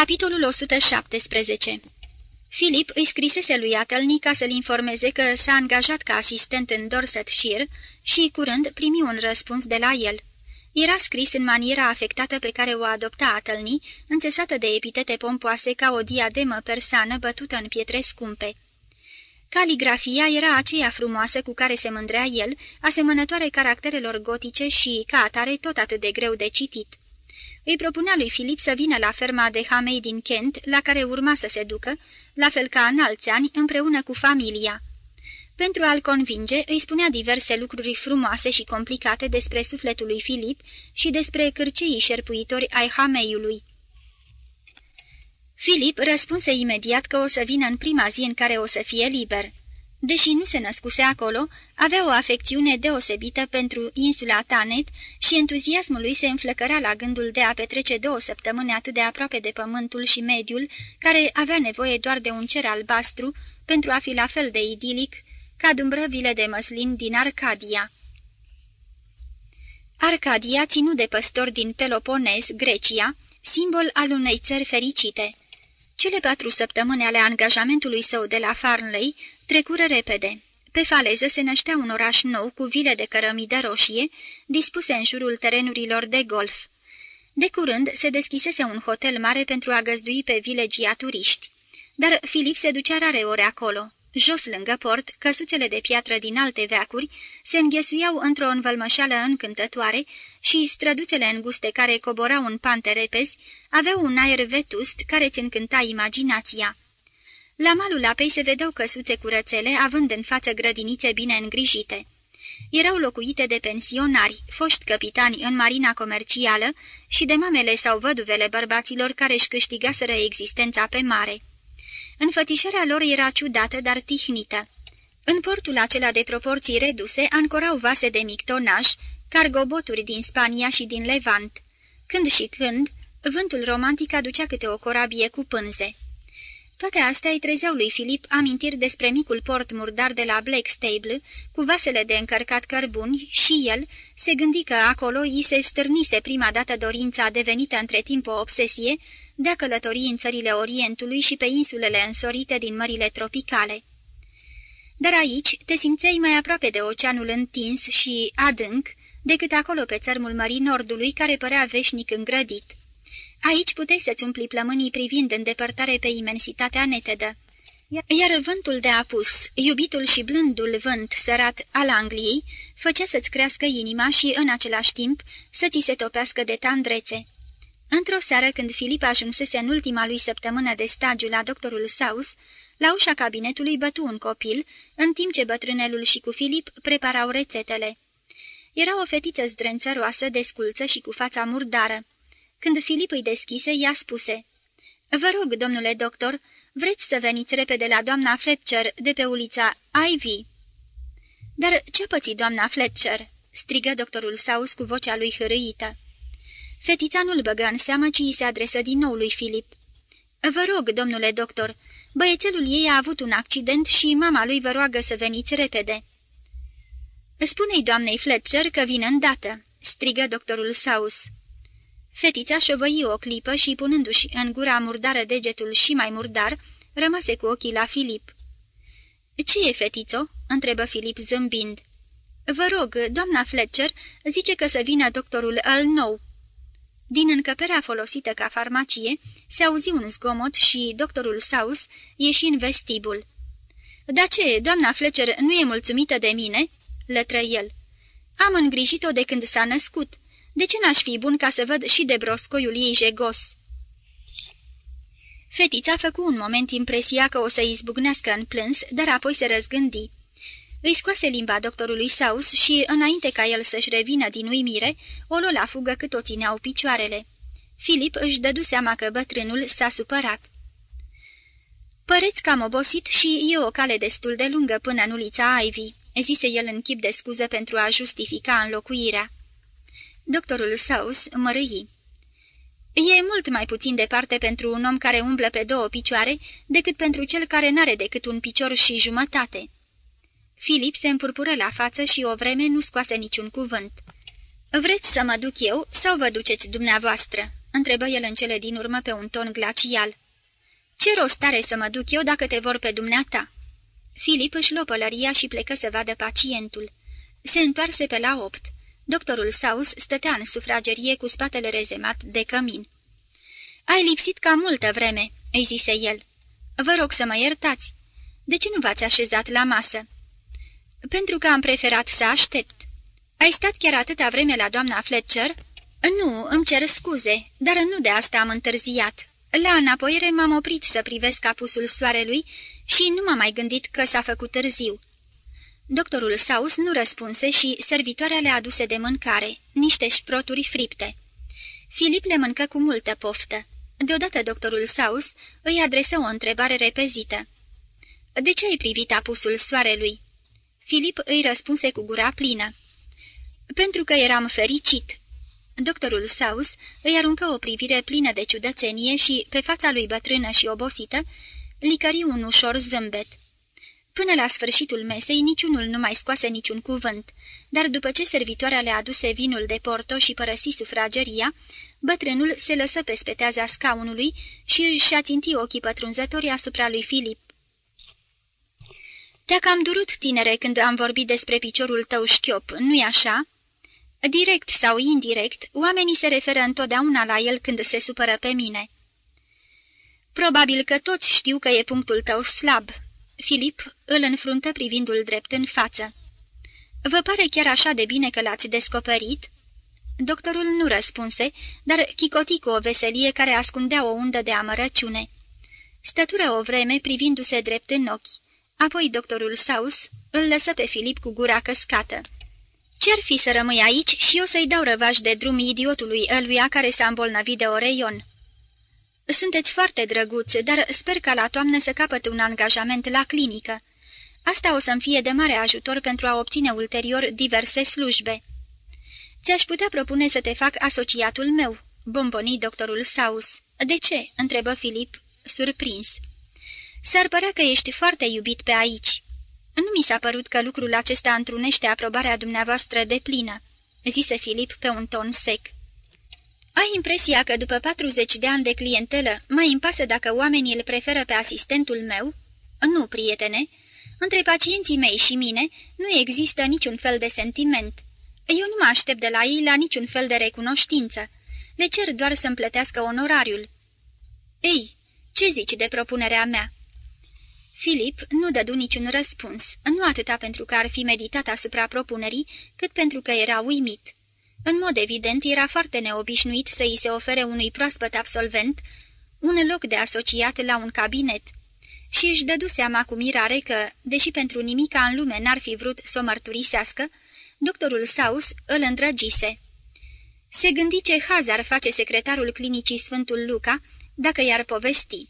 Capitolul 117 Filip îi scrisese lui Atălni ca să-l informeze că s-a angajat ca asistent în Dorsetshire și, curând, primi un răspuns de la el. Era scris în maniera afectată pe care o adopta Atălni, înțesată de epitete pompoase ca o diademă persană bătută în pietre scumpe. Caligrafia era aceea frumoasă cu care se mândrea el, asemănătoare caracterelor gotice și, ca atare, tot atât de greu de citit. Îi propunea lui Filip să vină la ferma de Hamei din Kent, la care urma să se ducă, la fel ca în alți ani, împreună cu familia. Pentru a-l convinge, îi spunea diverse lucruri frumoase și complicate despre sufletul lui Filip și despre cârceii șerpuitori ai Hameiului. Filip răspunse imediat că o să vină în prima zi în care o să fie liber. Deși nu se născuse acolo, avea o afecțiune deosebită pentru insula Tanet și entuziasmul lui se înflăcăra la gândul de a petrece două săptămâni atât de aproape de pământul și mediul, care avea nevoie doar de un cer albastru pentru a fi la fel de idilic ca dumbrăvile de măslin din Arcadia. Arcadia, ținut de păstori din Peloponez, Grecia, simbol al unei țări fericite. Cele patru săptămâni ale angajamentului său de la Farnley trecură repede. Pe faleză se năștea un oraș nou cu vile de cărămidă roșie, dispuse în jurul terenurilor de golf. De curând se deschisese un hotel mare pentru a găzdui pe vilegia turiști. Dar Filip se ducea rare ori acolo. Jos lângă port, căsuțele de piatră din alte veacuri se înghesuiau într-o învălmășeală încântătoare și străduțele înguste care coborau în pante repezi aveau un aer vetust care ți încânta imaginația. La malul apei se vedeau căsuțe curățele, având în față grădinițe bine îngrijite. Erau locuite de pensionari, foști capitani în marina comercială și de mamele sau văduvele bărbaților care își câștigaseră existența pe mare. Înfățișarea lor era ciudată, dar tihnită. În portul acela de proporții reduse ancorau vase de mic tonaj, cargoboturi din Spania și din Levant. Când și când, vântul romantic aducea câte o corabie cu pânze. Toate astea îi trezeau lui Filip amintiri despre micul port murdar de la Blackstable, cu vasele de încărcat cărbuni, și el se gândi că acolo i se stârnise prima dată dorința devenită între timp o obsesie de a călători în țările Orientului și pe insulele însorite din mările tropicale. Dar aici te simțeai mai aproape de oceanul întins și adânc decât acolo pe țărmul Mării Nordului, care părea veșnic îngrădit. Aici puteai să-ți umpli plămânii privind în depărtare pe imensitatea netedă. Iar vântul de apus, iubitul și blândul vânt sărat al Angliei, făcea să-ți crească inima și, în același timp, să ți se topească de tandrețe. Într-o seară, când Filip ajunsese în ultima lui săptămână de stagiu la doctorul Saus, la ușa cabinetului bătu un copil, în timp ce bătrânelul și cu Filip preparau rețetele. Era o fetiță zdrențăroasă, desculță și cu fața murdară. Când Filip îi deschise, ea spuse, Vă rog, domnule doctor, vreți să veniți repede la doamna Fletcher de pe ulița Ivy?" Dar ce păți doamna Fletcher?" strigă doctorul Saus cu vocea lui hârâită. Fetița nu-l băgă în seamă, ci îi se adresă din nou lui Filip. Vă rog, domnule doctor, băiețelul ei a avut un accident și mama lui vă roagă să veniți repede." Spune-i doamnei Fletcher că vine îndată," strigă doctorul Saus. Fetița șovăi o clipă și, punându-și în gura murdară degetul și mai murdar, rămase cu ochii la Filip. Ce e, fetițo?" întrebă Filip zâmbind. Vă rog, doamna Fletcher zice că să vină doctorul al nou." Din încăperea folosită ca farmacie se auzi un zgomot și doctorul Saus ieși în vestibul. Da ce, doamna Fletcher nu e mulțumită de mine?" lătră el. Am îngrijit-o de când s-a născut. De ce n-aș fi bun ca să văd și de broscoiul ei jegos?" Fetița făcu un moment impresia că o să izbucnească în plâns, dar apoi se răzgândi. Îi scoase limba doctorului Saus și, înainte ca el să-și revină din uimire, o luă la fugă cât o țineau picioarele. Filip își dădu seama că bătrânul s-a supărat. Păreți că am obosit și e o cale destul de lungă până în ulița Ivy," zise el în chip de scuză pentru a justifica înlocuirea. Doctorul Saus mărâi. E mult mai puțin departe pentru un om care umblă pe două picioare decât pentru cel care n-are decât un picior și jumătate." Filip se împurpură la față și o vreme nu scoase niciun cuvânt. Vreți să mă duc eu sau vă duceți dumneavoastră?" întrebă el în cele din urmă pe un ton glacial. Ce rost are să mă duc eu dacă te vor pe dumneata?" Filip își luă pălăria și plecă să vadă pacientul. Se întoarse pe la opt. Doctorul Saus stătea în sufragerie cu spatele rezemat de cămin. Ai lipsit ca multă vreme," îi zise el. Vă rog să mă iertați. De ce nu v-ați așezat la masă?" Pentru că am preferat să aștept." Ai stat chiar atâta vreme la doamna Fletcher?" Nu, îmi cer scuze, dar nu de asta am întârziat. La înapoiere m-am oprit să privesc apusul soarelui și nu m-am mai gândit că s-a făcut târziu." Doctorul Saus nu răspunse și servitoarea le aduse de mâncare, niște șproturi fripte. Filip le mâncă cu multă poftă. Deodată doctorul Saus îi adresă o întrebare repezită. De ce ai privit apusul soarelui?" Filip îi răspunse cu gura plină. Pentru că eram fericit." Doctorul Saus îi aruncă o privire plină de ciudățenie și, pe fața lui bătrână și obosită, licări un ușor zâmbet. Până la sfârșitul mesei, niciunul nu mai scoase niciun cuvânt, dar după ce servitoarea le aduse vinul de porto și părăsi sufrageria, bătrânul se lăsă pe speteaza scaunului și își a ținti ochii pătrunzători asupra lui Filip. Te-a cam durut, tinere, când am vorbit despre piciorul tău șchiop, nu-i așa?" Direct sau indirect, oamenii se referă întotdeauna la el când se supără pe mine." Probabil că toți știu că e punctul tău slab." Filip îl înfruntă privindul drept în față. Vă pare chiar așa de bine că l-ați descoperit?" Doctorul nu răspunse, dar chicoti cu o veselie care ascundea o undă de amărăciune. Stătură o vreme privindu-se drept în ochi. Apoi doctorul Saus îl lăsă pe Filip cu gura căscată. Ce-ar fi să rămâi aici și eu să-i dau răvaș de drum idiotului ăluia care s-a îmbolnăvit de oreion?" Sunteți foarte drăguți, dar sper ca la toamnă să capăt un angajament la clinică. Asta o să-mi fie de mare ajutor pentru a obține ulterior diverse slujbe." Ți-aș putea propune să te fac asociatul meu," bomboni doctorul Saus. De ce?" întrebă Filip, surprins. S-ar părea că ești foarte iubit pe aici." Nu mi s-a părut că lucrul acesta întrunește aprobarea dumneavoastră de plină," zise Filip pe un ton sec. Ai impresia că după 40 de ani de clientelă mai îmi pasă dacă oamenii îl preferă pe asistentul meu? Nu, prietene. Între pacienții mei și mine nu există niciun fel de sentiment. Eu nu mă aștept de la ei la niciun fel de recunoștință. Le cer doar să-mi plătească onorariul. Ei, ce zici de propunerea mea?" Filip nu dădu niciun răspuns, nu atâta pentru că ar fi meditat asupra propunerii, cât pentru că era uimit. În mod evident, era foarte neobișnuit să îi se ofere unui proaspăt absolvent un loc de asociat la un cabinet. Și își dădu seama cu mirare că, deși pentru nimica în lume n-ar fi vrut să o mărturisească, doctorul Saus îl îndrăgise. Se gândi ce haz ar face secretarul clinicii Sfântul Luca dacă i-ar povesti.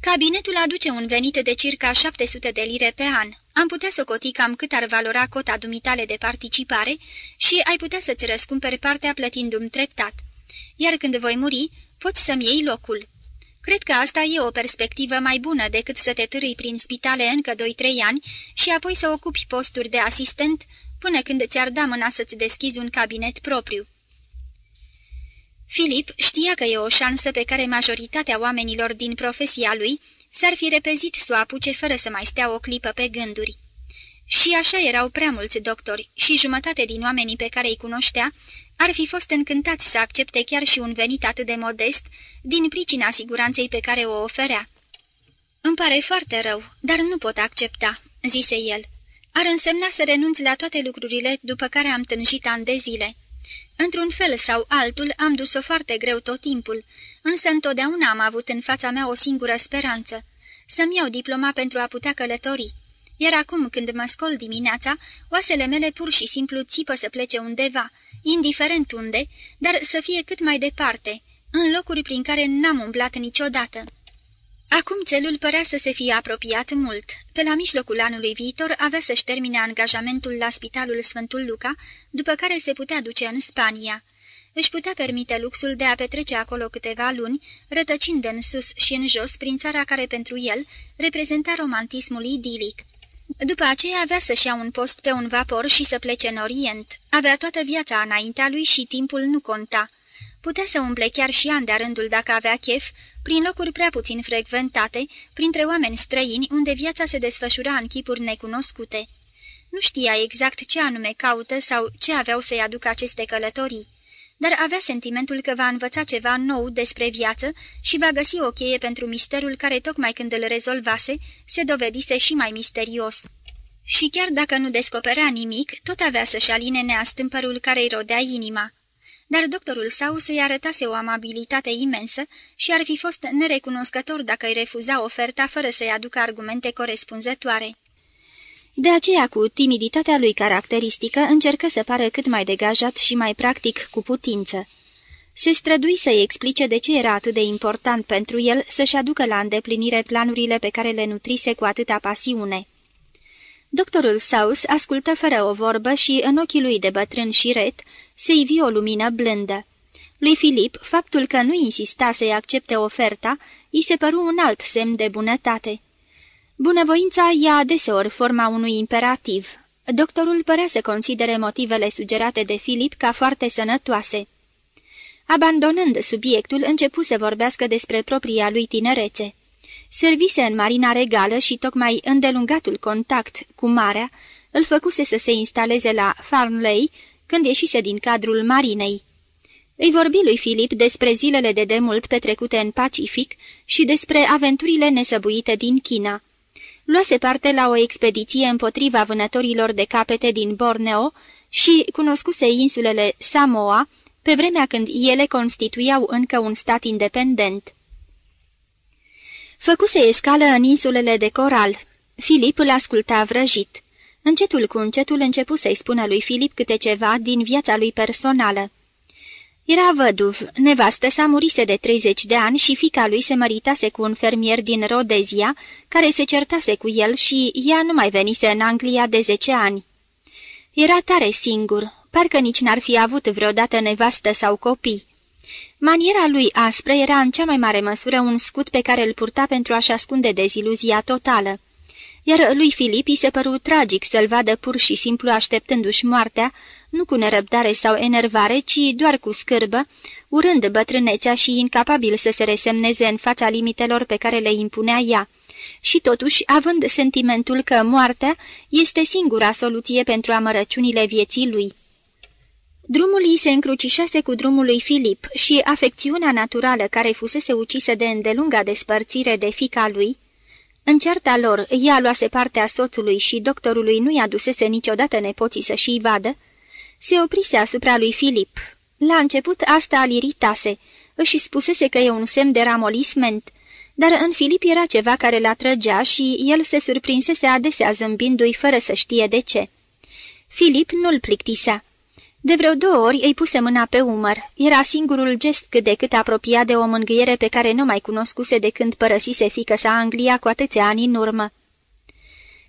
Cabinetul aduce un venit de circa 700 de lire pe an. Am putea să coti cam cât ar valora cota dumitale de participare și ai putea să-ți răscumperi partea plătindu-mi treptat. Iar când voi muri, poți să-mi iei locul. Cred că asta e o perspectivă mai bună decât să te târâi prin spitale încă 2-3 ani și apoi să ocupi posturi de asistent până când ți-ar da mâna să-ți deschizi un cabinet propriu. Filip știa că e o șansă pe care majoritatea oamenilor din profesia lui s-ar fi repezit să o apuce fără să mai stea o clipă pe gânduri. Și așa erau prea mulți doctori și jumătate din oamenii pe care îi cunoștea ar fi fost încântați să accepte chiar și un venit atât de modest din pricina siguranței pe care o oferea. Îmi pare foarte rău, dar nu pot accepta," zise el. Ar însemna să renunț la toate lucrurile după care am tânjit ani de zile." Într-un fel sau altul am dus-o foarte greu tot timpul, însă întotdeauna am avut în fața mea o singură speranță, să-mi iau diploma pentru a putea călători. Iar acum, când mă scol dimineața, oasele mele pur și simplu țipă să plece undeva, indiferent unde, dar să fie cât mai departe, în locuri prin care n-am umblat niciodată. Acum țelul părea să se fie apropiat mult. Pe la mijlocul anului viitor avea să-și termine angajamentul la spitalul Sfântul Luca, după care se putea duce în Spania. Își putea permite luxul de a petrece acolo câteva luni, rătăcind în sus și în jos prin țara care pentru el reprezenta romantismul idilic. După aceea avea să-și ia un post pe un vapor și să plece în Orient. Avea toată viața înaintea lui și timpul nu conta. Putea să umble chiar și an de rândul dacă avea chef, prin locuri prea puțin frecventate, printre oameni străini, unde viața se desfășura în chipuri necunoscute. Nu știa exact ce anume caută sau ce aveau să-i aducă aceste călătorii, dar avea sentimentul că va învăța ceva nou despre viață și va găsi o cheie pentru misterul care tocmai când îl rezolvase, se dovedise și mai misterios. Și chiar dacă nu descoperea nimic, tot avea să-și aline neastâmpărul care îi rodea inima dar doctorul sau să-i arătase o amabilitate imensă și ar fi fost nerecunoscător dacă îi refuza oferta fără să-i aducă argumente corespunzătoare. De aceea, cu timiditatea lui caracteristică, încercă să pară cât mai degajat și mai practic cu putință. Se strădui să-i explice de ce era atât de important pentru el să-și aducă la îndeplinire planurile pe care le nutrise cu atâta pasiune. Doctorul Saus ascultă fără o vorbă și, în ochii lui de bătrân și ret, se ivi o lumină blândă. Lui Filip, faptul că nu insista să-i accepte oferta, îi se păru un alt semn de bunătate. Bunăvoința ia adeseori forma unui imperativ. Doctorul părea să considere motivele sugerate de Filip ca foarte sănătoase. Abandonând subiectul, începu să vorbească despre propria lui tinerețe. Servise în marina regală și tocmai îndelungatul contact cu marea îl făcuse să se instaleze la Farnley, când ieșise din cadrul marinei. Îi vorbi lui Filip despre zilele de demult petrecute în Pacific și despre aventurile nesăbuite din China. Luase parte la o expediție împotriva vânătorilor de capete din Borneo și cunoscuse insulele Samoa, pe vremea când ele constituiau încă un stat independent. Făcuse escală în insulele de coral. Filip îl asculta vrăjit. Încetul cu încetul începu să-i spună lui Filip câte ceva din viața lui personală. Era văduv, nevastă sa murise de 30 de ani și fica lui se măritase cu un fermier din Rodezia, care se certase cu el și ea nu mai venise în Anglia de 10 ani. Era tare singur, parcă nici n-ar fi avut vreodată nevastă sau copii. Maniera lui aspră era în cea mai mare măsură un scut pe care îl purta pentru a-și ascunde deziluzia totală iar lui Filip îi se păru tragic să-l vadă pur și simplu așteptându-și moartea, nu cu nerăbdare sau enervare, ci doar cu scârbă, urând bătrânețea și incapabil să se resemneze în fața limitelor pe care le impunea ea, și totuși având sentimentul că moartea este singura soluție pentru amărăciunile vieții lui. Drumul ei se încrucișase cu drumul lui Filip și afecțiunea naturală care fusese ucisă de îndelunga despărțire de fica lui, în certa lor, ea luase partea soțului și doctorului nu-i adusese niciodată nepoții să și-i vadă, se oprise asupra lui Filip. La început asta îl iritase, își spusese că e un semn de ramolisment, dar în Filip era ceva care l trăgea și el se surprinsese adesea zâmbindu-i fără să știe de ce. Filip nu-l plictisea. De vreo două ori îi puse mâna pe umăr. Era singurul gest cât de cât apropiat de o mângâiere pe care nu mai cunoscuse de când părăsise fică sa Anglia cu atâția ani în urmă.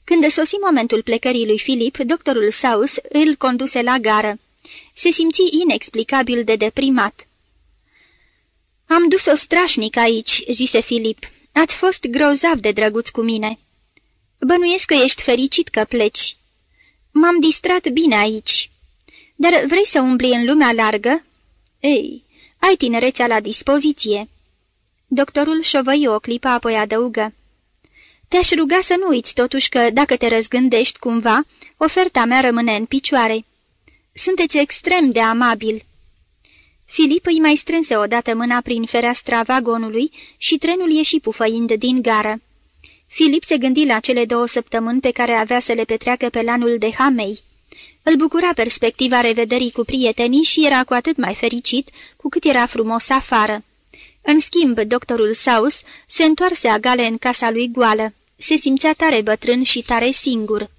Când sosi momentul plecării lui Filip, doctorul Saus îl conduse la gară. Se simți inexplicabil de deprimat. Am dus-o strașnic aici," zise Filip. Ați fost grozav de drăguț cu mine." Bănuiesc că ești fericit că pleci." M-am distrat bine aici." Dar vrei să umbli în lumea largă?" Ei, ai tinerețea la dispoziție." Doctorul șovăi o clipă, apoi adăugă. Te-aș ruga să nu uiți totuși că, dacă te răzgândești cumva, oferta mea rămâne în picioare. Sunteți extrem de amabil." Filip îi mai strânse odată mâna prin fereastra vagonului și trenul ieși pufăind din gară. Filip se gândi la cele două săptămâni pe care avea să le petreacă pe lanul de Hamei. Îl bucura perspectiva revederii cu prietenii și era cu atât mai fericit cu cât era frumos afară. În schimb, doctorul Saus se întoarse agale în casa lui goală. Se simțea tare bătrân și tare singur.